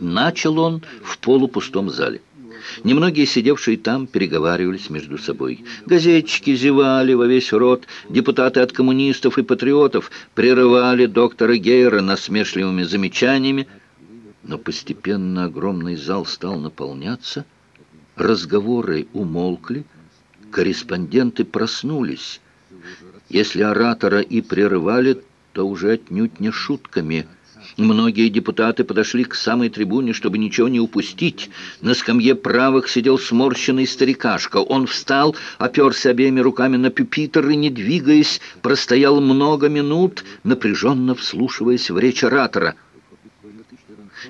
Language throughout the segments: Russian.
Начал он в полупустом зале. Немногие сидевшие там переговаривались между собой. Газетчики зевали во весь рот, депутаты от коммунистов и патриотов прерывали доктора Гейера насмешливыми замечаниями, но постепенно огромный зал стал наполняться, разговоры умолкли, корреспонденты проснулись. Если оратора и прерывали, то уже отнюдь не шутками – Многие депутаты подошли к самой трибуне, чтобы ничего не упустить. На скамье правых сидел сморщенный старикашка. Он встал, оперся обеими руками на пюпитр и, не двигаясь, простоял много минут, напряженно вслушиваясь в речь оратора —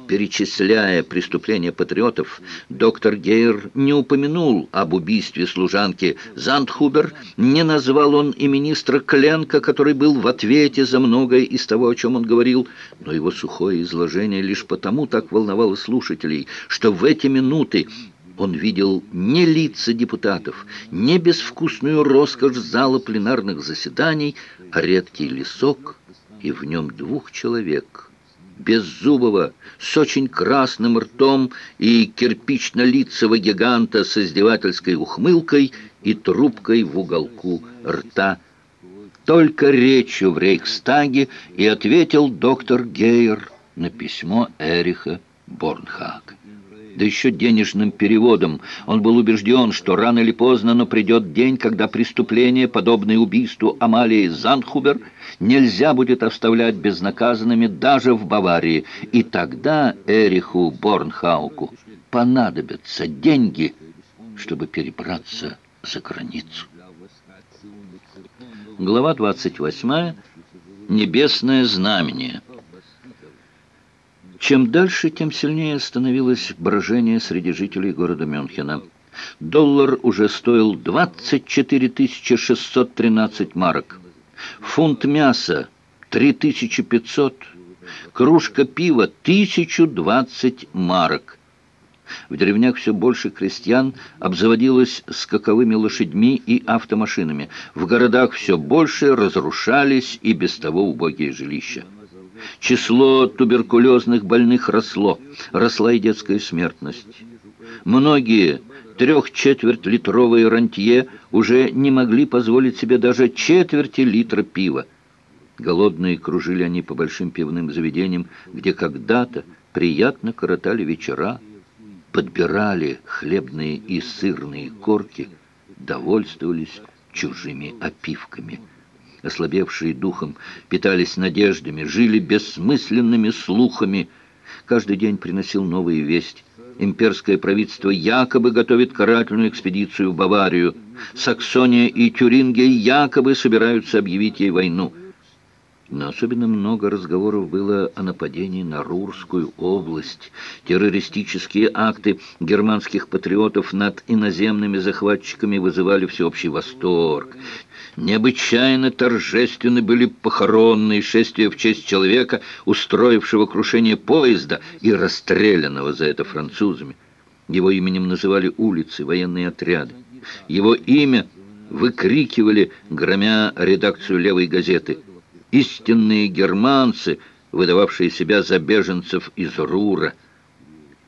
Перечисляя преступления патриотов, доктор Гейр не упомянул об убийстве служанки Зандхубер, не назвал он и министра Кленка, который был в ответе за многое из того, о чем он говорил, но его сухое изложение лишь потому так волновало слушателей, что в эти минуты он видел не лица депутатов, не безвкусную роскошь зала пленарных заседаний, а редкий лесок и в нем двух человек — беззубого, с очень красным ртом и кирпично-лицего гиганта с издевательской ухмылкой и трубкой в уголку рта. Только речью в Рейхстаге и ответил доктор Гейер на письмо Эриха Борнхага да еще денежным переводом. Он был убежден, что рано или поздно, но придет день, когда преступление, подобное убийству Амалии Занхубер, нельзя будет оставлять безнаказанными даже в Баварии. И тогда Эриху Борнхауку понадобятся деньги, чтобы перебраться за границу. Глава 28. Небесное знамение. Чем дальше, тем сильнее становилось брожение среди жителей города Мюнхена. Доллар уже стоил 24 613 марок. Фунт мяса – 3500. Кружка пива – 1020 марок. В деревнях все больше крестьян обзаводилось скаковыми лошадьми и автомашинами. В городах все больше разрушались и без того убогие жилища. Число туберкулезных больных росло, росла и детская смертность. Многие трех-четверть-литровые рантье уже не могли позволить себе даже четверти литра пива. Голодные кружили они по большим пивным заведениям, где когда-то приятно коротали вечера, подбирали хлебные и сырные корки, довольствовались чужими опивками – ослабевшие духом, питались надеждами, жили бессмысленными слухами. Каждый день приносил новые вести. Имперское правительство якобы готовит карательную экспедицию в Баварию. Саксония и Тюрингия якобы собираются объявить ей войну. Но особенно много разговоров было о нападении на Рурскую область. Террористические акты германских патриотов над иноземными захватчиками вызывали всеобщий восторг. Необычайно торжественны были похоронные шествия в честь человека, устроившего крушение поезда и расстрелянного за это французами. Его именем называли улицы, военные отряды. Его имя выкрикивали, громя редакцию «Левой газеты». Истинные германцы, выдававшие себя за беженцев из Рура –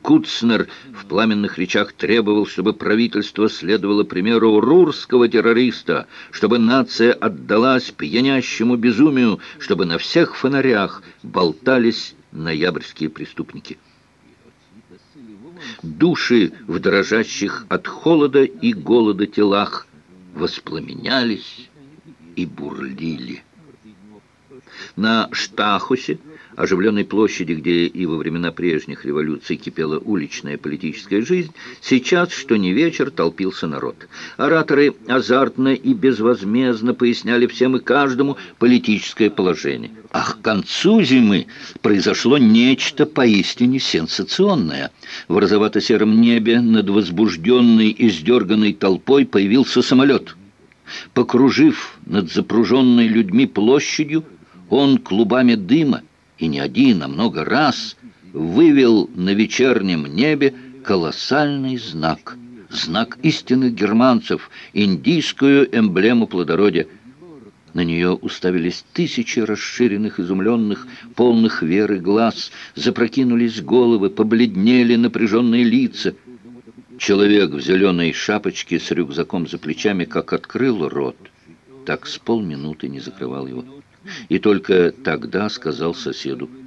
Куцнер в пламенных речах требовал, чтобы правительство следовало примеру рурского террориста, чтобы нация отдалась пьянящему безумию, чтобы на всех фонарях болтались ноябрьские преступники. Души в дрожащих от холода и голода телах воспламенялись и бурлили. На Штахусе оживленной площади, где и во времена прежних революций кипела уличная политическая жизнь, сейчас, что не вечер, толпился народ. Ораторы азартно и безвозмездно поясняли всем и каждому политическое положение. А к концу зимы произошло нечто поистине сенсационное. В розовато-сером небе над возбужденной и сдерганной толпой появился самолет. Покружив над запруженной людьми площадью, он клубами дыма и не один, а много раз вывел на вечернем небе колоссальный знак, знак истинных германцев, индийскую эмблему плодородия. На нее уставились тысячи расширенных, изумленных, полных веры глаз, запрокинулись головы, побледнели напряженные лица. Человек в зеленой шапочке с рюкзаком за плечами как открыл рот, так с полминуты не закрывал его. И только тогда сказал соседу —